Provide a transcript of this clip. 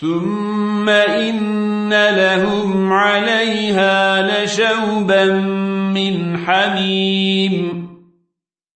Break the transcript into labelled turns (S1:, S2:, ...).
S1: ثم إن لهم عليها لشوبا من حميم